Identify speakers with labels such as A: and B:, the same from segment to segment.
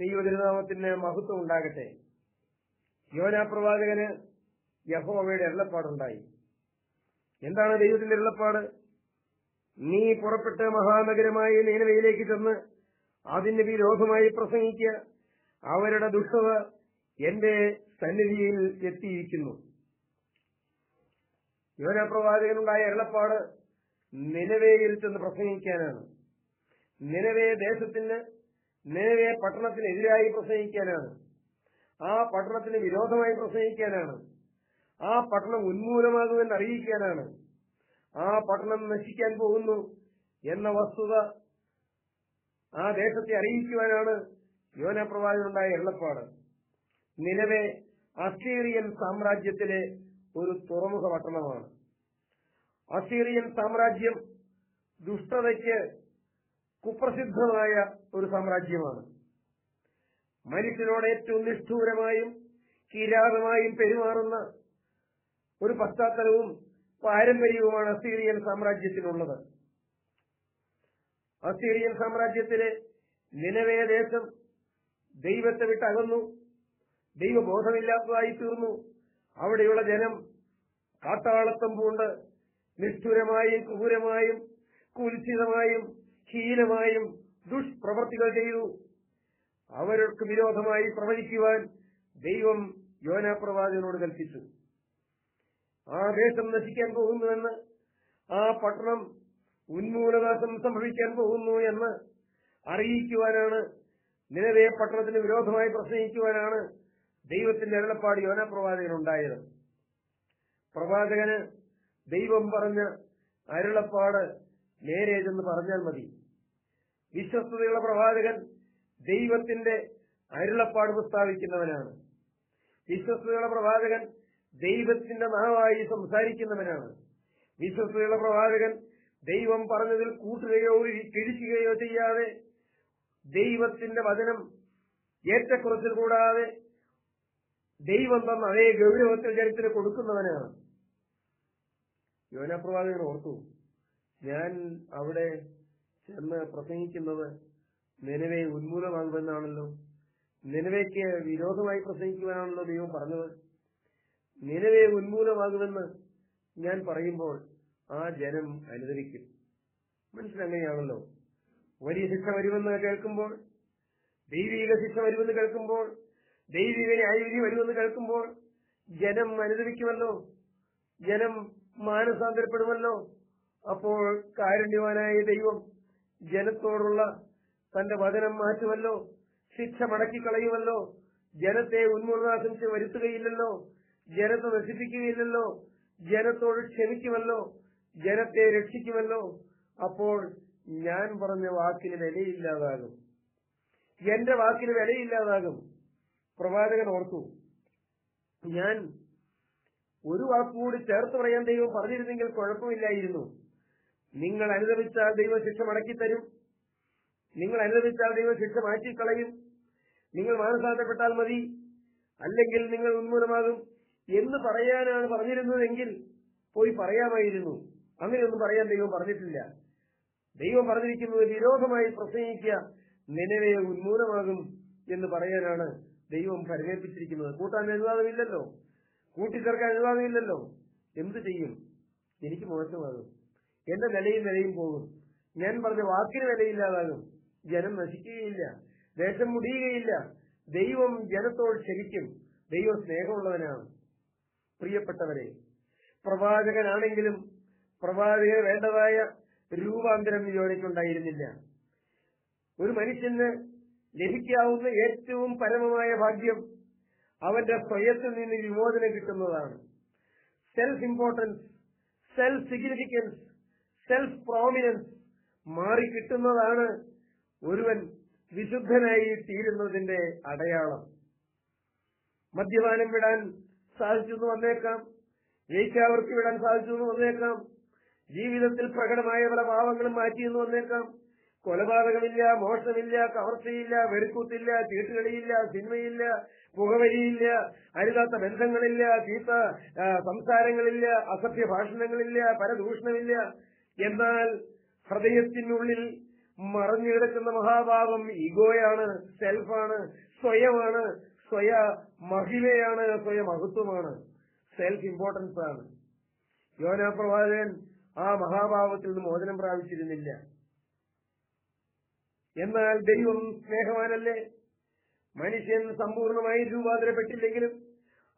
A: ദൈവതിരുനാമത്തിന് മഹത്വം ഉണ്ടാകട്ടെ. യോനാ പ്രവാചകന് യഹോവയുടെ എള്ളപ്പാടുണ്ടായി. എന്താണ് ദൈവത്തിന്റെ എള്ളപ്പാട്? നീ പുറപ്പെട്ട് മഹാനഗരമായ നീനവയിലേക്ക് ചെന്ന് അതിന്റെ വിരോധമായി പ്രസംഗിക്കുക. അവരുടെ ദുഷ്ടത എന്റെ സന്നിധിയിൽ എത്തിയിരിക്കുന്നു. യോനാ പ്രവാചകനുണ്ടായ എള്ളപ്പാട് നിലവേയിൽ ചെന്ന് പ്രസംഗിക്കാനാണ്. നിലവേ ദേശത്തിന് നിലവേ പട്ടണത്തിനെതിരായി പ്രസംഗിക്കാനാണ്. ആ പട്ടണത്തിന് വിരോധമായി പ്രസംഗിക്കാനാണ്. ആ പട്ടണം ഉന്മൂലമാകുമെന്ന് അറിയിക്കാനാണ്. ആ പട്ടണം നശിക്കാൻ പോകുന്നു എന്ന വസ്തുത ആ ദേശത്തെ അറിയിക്കുവാനാണ് യോന പ്രവാചകനുണ്ടായ എള്ളപ്പാട്. നിലവെ അസീറിയൻ സാമ്രാജ്യത്തിലെ ഒരു തുറമുഖ പട്ടണമാണ്. അസീറിയൻ സാമ്രാജ്യം ദുഷ്ടതയ്ക്ക് കുപ്രസിദ്ധമായ ഒരു സാമ്രാജ്യമാണ്. മനുഷ്യനോട് ഏറ്റവും നിഷ്ഠൂരമായും കിരാതമായും പെരുമാറുന്ന ഒരു പശ്ചാത്തലവും പാരമ്പര്യവുമാണ് അസീറിയൻ സാമ്രാജ്യത്തിനുള്ളത് അസീറിയൻ സാമ്രാജ്യത്തിലെ നിലവേ ദേശം ദൈവത്തെ വിട്ടകന്നു ദൈവബോധമില്ലാത്തതായി തീർന്നു. അവിടെയുള്ള ജനം കാട്ടാളത്തം പൂണ്ട് നിഷ്ഠുരമായും ക്രൂരമായും കുൽസിതമായും ഹീനമായും ദുഷ്പ്രവർത്തികൾ ചെയ്തു. അവർക്ക് വിരോധമായി പ്രവചിക്കുവാൻ ദൈവം യോനാ പ്രവാചകനോട് കൽപ്പിച്ചു. ആ ദേശം നശിക്കാൻ പോകുന്നുവെന്ന് ആ പട്ടണം ഉന്മൂലനാശം സംഭവിക്കാൻ പോകുന്നു എന്ന് അറിയിക്കുവാനാണ് നിലവേ പട്ടണത്തിന് വിരോധമായി പ്രസംഗിക്കുവാനാണ് ദൈവത്തിന്റെ അരുളപ്പാട് യോന പ്രവാചകനുണ്ടായത് പ്രവാചകന് ദൈവം പറഞ്ഞ അരുളപ്പാട് നേരെ ചെന്ന് പറഞ്ഞാൽ മതി. വിശ്വസ്തതയുള്ള പ്രവാചകൻ ദൈവത്തിന്റെ അരുളപ്പാട് പ്രസ്താവിക്കുന്നവനാണ്. വിശ്വസ്തതയുള്ള പ്രവാചകൻ ദൈവത്തിന്റെ നാവായി സംസാരിക്കുന്നവനാണ്. വിശ്വസ്തതയുള്ള പ്രവാചകൻ ദൈവം പറഞ്ഞതിൽ കൂട്ടുകയോ കിഴിക്കുകയോ ചെയ്യാതെ ദൈവത്തിന്റെ വചനം ഏറ്റക്കുറച്ചിൽ കൂടാതെ ദൈവം തന്ന അതേ ഗൗരവത്തിൽ ജനത്തിന് കൊടുക്കുന്നവനാണ്. യോനപ്രവാചകൻ ഓർത്തു ഞാൻ അവിടെ ചെന്ന് പ്രസംഗിക്കുന്നത് നിലവെ ഉന്മൂലമാകുമെന്നാണല്ലോ. നിലവേക്ക് വിരോധമായി പ്രസംഗിക്കുവാനാണല്ലോ ദൈവം പറഞ്ഞത്. നിലവെ ഉന്മൂലമാകുമെന്ന് ഞാൻ പറയുമ്പോൾ ആ ജനം അനുദരിക്കും മനസ്സിലങ്ങനെയാണല്ലോ. വലിയ ശിക്ഷ വരുമെന്ന് കേൾക്കുമ്പോൾ ദൈവിക ശിക്ഷ വരുമെന്ന് കേൾക്കുമ്പോൾ ദൈവിക ന്യായവിധി വരുമെന്ന് കേൾക്കുമ്പോൾ ജനം അനുദരിക്കുമല്ലോ ജനം മാനസാന്തരപ്പെടുമല്ലോ. അപ്പോൾ കാരുണ്യവാനായ ദൈവം ജനത്തോടുള്ള തന്റെ വചനം മാറ്റുമല്ലോ? ശിക്ഷ മടക്കിക്കളയുമല്ലോ? ജനത്തെ ഉന്മൂലനാശം വരുത്തുകയില്ലല്ലോ? ജനത്തെ നശിപ്പിക്കുകയില്ലല്ലോ? ജനത്തോട് ക്ഷമിക്കുമല്ലോ? ജനത്തെ രക്ഷിക്കുമല്ലോ? അപ്പോൾ ഞാൻ പറഞ്ഞ വാക്കിന് വിലയില്ലാതാകും. എന്റെ വാക്കിന് വിലയില്ലാതാകും. പ്രവാചകൻ ഓർത്തു ഞാൻ ഒരു വാക്കുകൂടി ചേർത്ത് പറയാൻ ദൈവം പറഞ്ഞിരുന്നെങ്കിൽ കുഴപ്പമില്ലായിരുന്നു. നിങ്ങൾ അനുദമിച്ചാൽ ദൈവം ശിക്ഷ മടക്കിത്തരും. നിങ്ങൾ അനുദമിച്ചാൽ ദൈവം ശിക്ഷ മാറ്റിക്കളയും. നിങ്ങൾ മാനസാന്തരപ്പെട്ടാൽ മതി. അല്ലെങ്കിൽ നിങ്ങൾ ഉന്മൂലമാകും. എന്ന് പറയാനാണ് പറഞ്ഞിരുന്നതെങ്കിൽ പോയി പറയാമായിരുന്നു. അങ്ങനെയൊന്നും പറയാൻ ദൈവം പറഞ്ഞിട്ടില്ല. ദൈവം പറഞ്ഞിരിക്കുന്നത് വിരോധമായി പ്രസംഗിക്കുക നിലവെ ഉന്മൂലമാകും എന്ന് പറയാനാണ് ദൈവം പരിമേൽപ്പിച്ചിരിക്കുന്നത് കൂട്ടാൻ അനുവാദമില്ലല്ലോ കൂട്ടിച്ചേർക്കാൻ അനുവാദമില്ലല്ലോ എന്ത് ചെയ്യും? എനിക്ക് മോശമാകും. എന്റെ നിലയും നിലയും പോകും. ഞാൻ പറഞ്ഞ വാക്കിന് വിലയില്ലാതാകും. ജനം നശിക്കുകയില്ല. ദേശം മുടിയുകയില്ല. ദൈവം ജനത്തോട് ക്ഷമിക്കും ദൈവം സ്നേഹമുള്ളവനാണ് പ്രിയപ്പെട്ടവരെ പ്രവാചകനാണെങ്കിലും പ്രവാചകന് വേണ്ടതായ രൂപാന്തരം യോനിക്കുണ്ടായിരുന്നില്ല ഒരു മനുഷ്യന് ലഭിക്കാവുന്ന ഏറ്റവും പരമമായ ഭാഗ്യം അവന്റെ സ്വയത്തിൽ നിന്ന് വിമോചനം കിട്ടുന്നതാണ്. Self importance self significance self prominence മാറി കിട്ടുന്നതാണ് ഒരുവൻ വിശുദ്ധനായി തീരുന്നതിന്റെ അടയാളം. മദ്യപാനം വിടാൻ സാധിച്ചു എന്ന് വന്നേക്കാം. വേശ്യാവൃത്തി വിടാൻ സാധിച്ചു എന്ന് വന്നേക്കാം. ജീവിതത്തിൽ പ്രകടമായ പല ഭാവങ്ങളും മാറ്റിയെന്ന് വന്നേക്കാം. കൊലപാതകമില്ല മോഷണമില്ല കവർച്ചയില്ല വെറുക്കൂത്തില്ല ചീട്ടുകളിയില്ല സിനിമയില്ല പുകവലിയില്ല അരുതാത്ത ബന്ധങ്ങളില്ല ചീത്ത സംസാരങ്ങളില്ല അസഭ്യ ഭാഷണങ്ങളില്ല പരദൂഷണമില്ല. എന്നാൽ ഹൃദയത്തിനുള്ളിൽ മറഞ്ഞു കിടക്കുന്ന മഹാഭാവം ഈഗോയാണ് സെൽഫാണ് സ്വയമാണ് സ്വയ മഹിമയാണ് സ്വയ മഹത്വമാണ് സെൽഫ് ഇമ്പോർട്ടൻസ് ആണ്. യോന പ്രവാചകൻ ആ മഹാഭാവത്തിൽ നിന്ന് മോചനം പ്രാപിച്ചിരുന്നില്ല. എന്നാൽ ദൈവം സ്നേഹവാനല്ലേ? മനുഷ്യൻ സമ്പൂർണമായി രൂപാന്തരപ്പെട്ടില്ലെങ്കിലും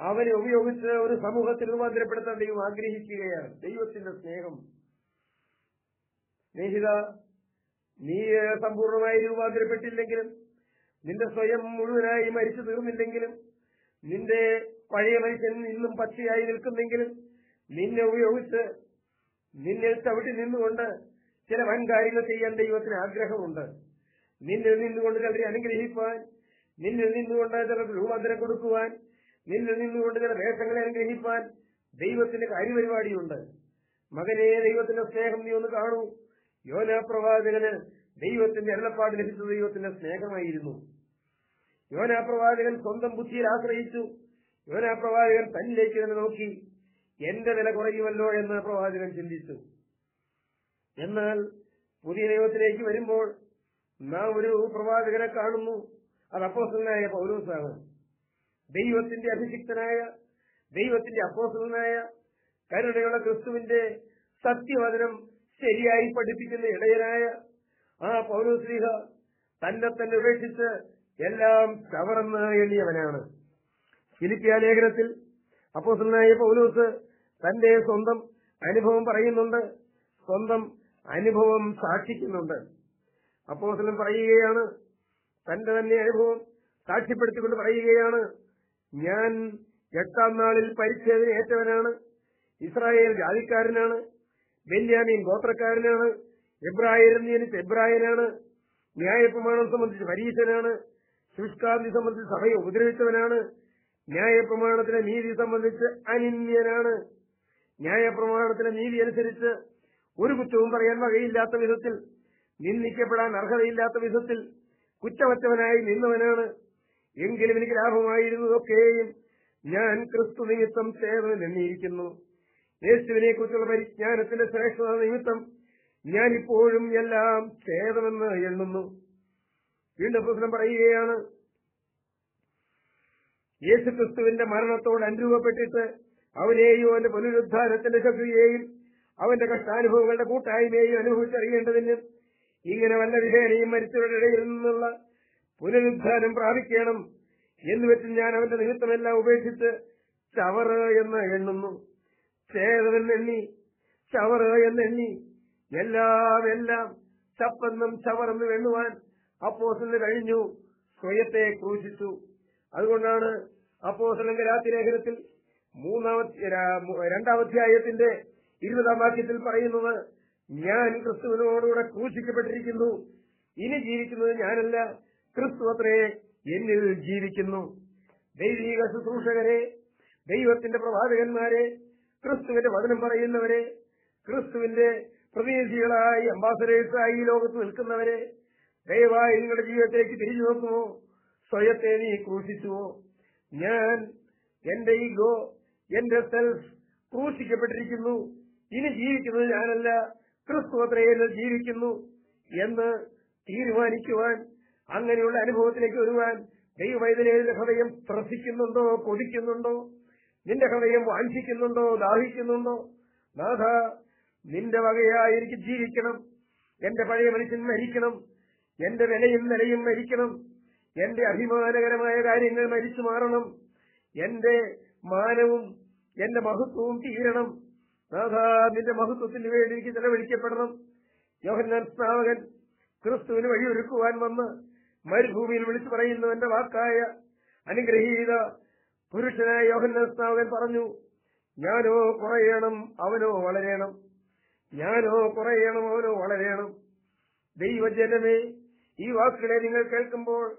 A: അവനെ ഉപയോഗിച്ച് ഒരു സമൂഹത്തിൽ രൂപാന്തരപ്പെടുത്താൻ ദൈവം ആഗ്രഹിക്കുകയാണ്. ദൈവത്തിന്റെ സ്നേഹം സ്നേഹിത നീ സമ്പൂർണമായി രൂപാന്തരപ്പെട്ടില്ലെങ്കിലും നിന്റെ സ്വയം മുഴുവനായി മരിച്ചു തീർന്നില്ലെങ്കിലും നിന്റെ പഴയ മനുഷ്യൻ ഇന്നും പച്ചയായി നിൽക്കുന്നെങ്കിലും നിന്നെ ഉപയോഗിച്ച് നിന്നെ ചവിട്ടി നിന്നുകൊണ്ട് ചില വൻ കാര്യങ്ങൾ ചെയ്യാൻ ദൈവത്തിന് ആഗ്രഹമുണ്ട്. നിന്നിൽ നിന്നുകൊണ്ട് ചിലരെ അനുഗ്രഹിക്കുവാൻ നിന്നിൽ നിന്നുകൊണ്ട് ചില രൂപാന്തരം കൊടുക്കുവാൻ നിന്നിൽ നിന്നുകൊണ്ട് ചില വേഷങ്ങളെ അനുഗ്രഹിപ്പാൻ ദൈവത്തിന്റെ കാര്യപരിപാടിയുണ്ട്. മകനെ ദൈവത്തിന്റെ സ്നേഹം നീ ഒന്ന് കാണൂ. യോന പ്രവാചകന് ദൈവത്തിന്റെ അരുളപ്പാട് ലഭിച്ച ദൈവത്തിന്റെ സ്നേഹമായിരുന്നു. യോന പ്രവാചകൻ സ്വന്തം ബുദ്ധിയിൽ ആശ്രയിച്ചു. യോന പ്രവാചകൻ തന്നിലേക്ക് തന്നെ നോക്കി എന്റെ നില കുറയുമല്ലോ എന്ന് പ്രവാചകൻ ചിന്തിച്ചു. എന്നാൽ പുതിയ ദൈവത്തിലേക്ക് വരുമ്പോൾ നാം ഒരു പ്രവാചകനെ കാണുന്നു. അത് അപ്പോസനായ പൗരൂസാണ് ദൈവത്തിന്റെ അഭിഷിക്തനായ ദൈവത്തിന്റെ അപ്പോസനായ കരുണയുള്ള ക്രിസ്തുവിന്റെ സത്യവചനം ശരിയായി പഠിപ്പിക്കുന്ന ഇടയനായ ആ പൗരശ്രീഹ തന്നെ തന്നെ ഉപേക്ഷിച്ച് എല്ലാം ചവറന്ന് എണ്ണിയവനാണ്. ഫിലിപ്പിയ ലേഖനത്തിൽ അപ്പോസനായ പൗലോസ് തന്റെ സ്വന്തം അനുഭവം പറയുന്നുണ്ട്. സ്വന്തം അനുഭവം സാക്ഷിക്കുന്നുണ്ട്. അപ്പോസ്റ്റലൻ പറയുകയാണ് തന്റെ തന്നെ അനുഭവം സാക്ഷ്യപ്പെടുത്തിക്കൊണ്ട് പറയുകയാണ് ഞാൻ എട്ടാം നാളിൽ പരിച്ഛേദന ഏറ്റവനാണ് ഇസ്രായേൽ ജാതിക്കാരനാണ് ബെന്യാമീൻ ഗോത്രക്കാരനാണ് എബ്രാഹിം എബ്രാഹിനാണ് എനിക്ക് എബ്രായനാണ് ന്യായപ്രമാണം സംബന്ധിച്ച് പരീശനാണ് ശുഷ്കാന്തി സംബന്ധിച്ച് സഭയെ ഉപദ്രവിച്ചവനാണ് ന്യായപ്രമാണത്തിലെ നീതി സംബന്ധിച്ച് അനിന്യനാണ്. ന്യായപ്രമാണത്തിലെ നീതി അനുസരിച്ച് ഒരു കുറ്റവും പറയാൻ വകയില്ലാത്ത വിധത്തിൽ നിന്ദിക്കപ്പെടാൻ അർഹതയില്ലാത്ത വിധത്തിൽ കുറ്റമറ്റവനായി നിന്നവനാണ്. എങ്കിലും എനിക്ക് ലാഭമായിരുന്നതൊക്കെയും ഞാൻ ക്രിസ്തു നിമിത്തം സേവനം എണ്ണിയിരിക്കുന്നു യേശുവിനെ കുറിച്ചുള്ള പരിജ്ഞാനത്തിന്റെ ശ്രേഷ്ഠത നിമിത്തം ഞാനിപ്പോഴും എല്ലാം ഛേദമെന്ന് എണ്ണുന്നു. വീണ്ടും പ്രശ്നം പറയുകയാണ് യേശുക്രിസ്തുവിന്റെ മരണത്തോട് അനുരൂപപ്പെട്ടിട്ട് അവനെയും അവന്റെ പുനരുദ്ധാരത്തിന്റെ ശക്തിയെയും അവന്റെ കഷ്ടാനുഭവങ്ങളുടെ കൂട്ടായ്മയെയും അനുഭവിച്ചറിയേണ്ടതിന് ഇങ്ങനെ വല്ല വിധേനയും മരിച്ചവരുടെ ഇടയിൽ നിന്നുള്ള പുനരുദ്ധാനം പ്രാപിക്കണം എന്ന് വെച്ച് ഞാൻ അവന്റെ നിമിത്തമെല്ലാം ഉപേക്ഷിച്ച് ചവറ് എന്ന് എണ്ണുന്നു. ചേതമെന്നെണ്ണി ചവറ് എന്നെണ്ണി എല്ലാം എല്ലാം ചപ്പെന്നും ചവറെന്നും എണ്ണുവാൻ അപ്പോസലിന് കഴിഞ്ഞു സ്വയത്തെ ക്രൂശിച്ചു. അതുകൊണ്ടാണ് അപ്പോസലന്റെ രാത്രി ലേഖനത്തിൽ മൂന്നാമത്തെ രണ്ടാം അധ്യായത്തിന്റെ ഇരുപതാം വാക്യത്തിൽ പറയുന്നത് ഞാൻ ക്രിസ്തുവിനോടുകൂടെ ക്രൂശിക്കപ്പെട്ടിരിക്കുന്നു. ഇനി ജീവിക്കുന്നത് ഞാനല്ല ക്രിസ്തു അത്രേ എന്നിൽ ജീവിക്കുന്നു. ദൈവിക ശുശ്രൂഷകരെ ദൈവത്തിന്റെ പ്രവാചകന്മാരെ ക്രിസ്തുവിന്റെ വചനം പറയുന്നവരെ ക്രിസ്തുവിന്റെ പ്രതിനിധികളായി അംബാസഡേഴ്സായി ഈ ലോകത്ത് നിൽക്കുന്നവരെ ദയവായി നിങ്ങളുടെ ജീവിതത്തിലേക്ക് തിരിഞ്ഞു നോക്കുമോ? സ്വയത്തെ നീ ക്രൂശിച്ചുവോ? ഞാൻ എന്റെ ഈഗോ എന്റെ സെൽഫ് ക്രൂശിക്കപ്പെട്ടിരിക്കുന്നു. ഇനി ജീവിക്കുന്നത് ഞാനല്ല. ക്രിസ്തു ജീവിക്കുന്നു. എന്ന് തീരുമാനിക്കുവാൻ അങ്ങനെയുള്ള അനുഭവത്തിലേക്ക് വരുവാൻ ദൈവവൈദ്യ ഹൃദയം ത്രസിക്കുന്നുണ്ടോ? കൊതിക്കുന്നുണ്ടോ? നിന്റെ ഹൃദയം വാഞ്ചിക്കുന്നുണ്ടോ? ദാഹിക്കുന്നുണ്ടോ? നാഥ നിന്റെ വകയായി എനിക്ക് ജീവിക്കണം. എന്റെ പഴയ മനുഷ്യൻ മരിക്കണം. എന്റെ വിലയും നിലയും മരിക്കണം. എന്റെ അഭിമാനകരമായ കാര്യങ്ങൾ മരിച്ചു മാറണം. എന്റെ മാനവും എന്റെ മഹത്വവും തീരണം. നാഥ നിന്റെ മഹത്വത്തിന് വേണ്ടി എനിക്ക് ചെലവഴിക്കപ്പെടണം. യോഹന്നാൻ സ്നാവകൻ ക്രിസ്തുവിന് വഴിയൊരുക്കുവാൻ വന്ന് മരുഭൂമിയിൽ വിളിച്ചു പറയുന്നു എന്റെ വാക്കായ അനുഗ്രഹീത പുരുഷനായ യോഹന്നാസ്നാവൻ പറഞ്ഞു ഞാനോ കുറയണം അവനോ വളരണം. ഞാനോ കുറയണം അവനോ വളരണം. ദൈവജനമേ ഈ വാക്കുകളെ നിങ്ങൾ കേൾക്കുമ്പോൾ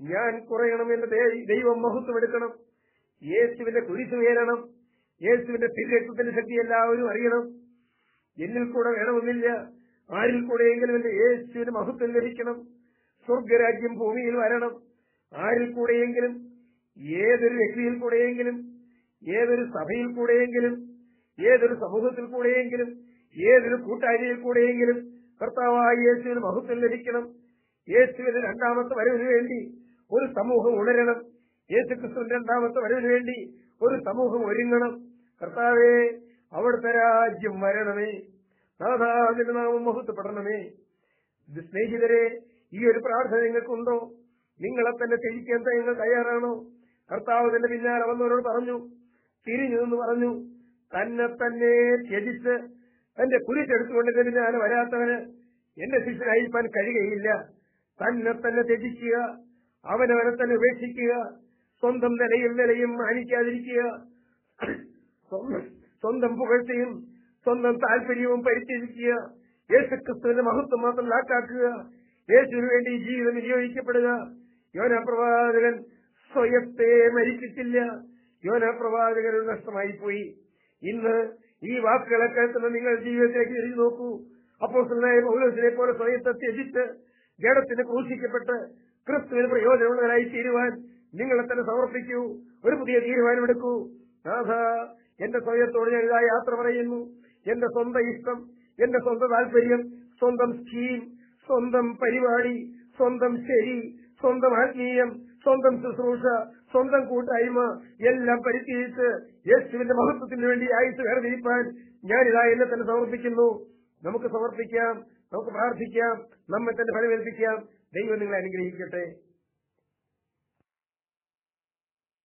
A: ഞാൻ കുറയണം എന്ന് ദൈ- ദൈവം മഹത്വം എടുക്കണം. യേശുവിന്റെ കുരിശ് ഉയരണം യേശുവിന്റെ തിരുരക്തത്തിന്റെ ശക്തി എല്ലാവരും അറിയണം. എന്നിൽ കൂടെ വേണമെന്നില്ല ആരിൽ കൂടെയെങ്കിലും എന്റെ യേശുവിന് മഹത്വം ലഭിക്കണം. സ്വർഗരാജ്യം ഭൂമിയിൽ വരണം. ആരിൽ കൂടെയെങ്കിലും ഏതൊരു വ്യക്തിയിൽ കൂടെയെങ്കിലും ഏതൊരു സഭയിൽ കൂടെയെങ്കിലും ഏതൊരു സമൂഹത്തിൽ കൂടെയെങ്കിലും ഏതൊരു കൂട്ടാരിയിൽ കൂടെയെങ്കിലും കർത്താവായ യേശുവിന് മഹത്വം ലഭിക്കണം. യേശുവിന് രണ്ടാമത്തെ വരവിന് വേണ്ടി ഒരു സമൂഹം ഉണരണം. യേശുക്രിസ്തുവിന്റെ രണ്ടാമത്തെ വരവിന് വേണ്ടി ഒരു സമൂഹം ഒരുങ്ങണം. കർത്താവേ അവിടുത്തെ രാജ്യം വരണമേ. നാഥാതിന്റെ നാമം മഹത്വപ്പെടണമേ. സ്നേഹിതരെ ഈ ഒരു പ്രാർത്ഥന നിങ്ങൾക്കുണ്ടോ? നിങ്ങളെ തന്നെ ത്യജിക്കാൻ നിങ്ങൾ തയ്യാറാണോ? കർത്താവ് തന്റെ പിന്നാലെ വന്നവരോട് പറഞ്ഞു തിരിഞ്ഞു നിന്ന് പറഞ്ഞു തന്നെ തന്നെ ത്യജിച്ച് തന്റെ കുരിശെടുത്തുകൊണ്ട് എന്റെ ഞാൻ വരാത്തവന് എന്റെ ശിഷ്യനായിരിക്കാൻ കഴിയുകയില്ല. തന്നെ തന്നെ ത്യജിക്കുക അവനവനെ തന്നെ ഉപേക്ഷിക്കുക സ്വന്തം നിലയും നിലയും മാനിക്കാതിരിക്കുക സ്വന്തം- പുകഴ്ചയും സ്വന്തം താല്പര്യവും പരിത്യജിക്കുക യേശുക്രിസ്തുവിന്റെ മഹത്വം മാത്രം ലാക്കാക്കുക യേശുവിന് വേണ്ടി ജീവിതം വിനിയോഗിക്കപ്പെടുക. യോന പ്രവാചകൻ സ്വയത്തെ മരിച്ചിട്ടില്ല. യോന പ്രവാചകൻ ഒരു നഷ്ടമായി പോയി ഇന്ന് ഈ വാക്കുകളെ കേൾക്കുന്ന നിങ്ങൾ ജീവിതത്തിലേക്ക് തിരിഞ്ഞു നോക്കൂ. അപ്പോൾ പൗലോസിനെ പോലെ സ്വയത്തെ ത്യജിച്ച് ജഡത്തിന് ക്രൂശിക്കപ്പെട്ട് ക്രിസ്തുവിന് പ്രയോജനമുള്ളവരായി തീരുവാൻ നിങ്ങളെ തന്നെ സമർപ്പിക്കൂ. ഒരു പുതിയ തീരുമാനമെടുക്കൂ. നാഥ എന്റെ സ്വയത്തോട് ഞാൻ ഇതാ യാത്ര പറയുന്നു. എന്റെ സ്വന്തം ഇഷ്ടം എന്റെ സ്വന്തം താല്പര്യം സ്വന്തം സ്കീം സ്വന്തം പരിപാടി സ്വന്തം ശരി സ്വന്തം ആത്മീയം സ്വന്തം ശുശ്രൂഷ സ്വന്തം കൂട്ടായ്മ എല്ലാം പരിചയിച്ച് യേശുവിന്റെ മഹത്വത്തിന് വേണ്ടി ആയുസ് വേർതിരിപ്പാൻ ഞാനിതാ എന്നെ തന്നെ സമർപ്പിക്കുന്നു. നമുക്ക് സമർപ്പിക്കാം നമുക്ക് പ്രാർത്ഥിക്കാം നമ്മെ തന്നെ ഫലമേൽപ്പിക്കാം ദൈവം നിങ്ങളെ അനുഗ്രഹിക്കട്ടെ.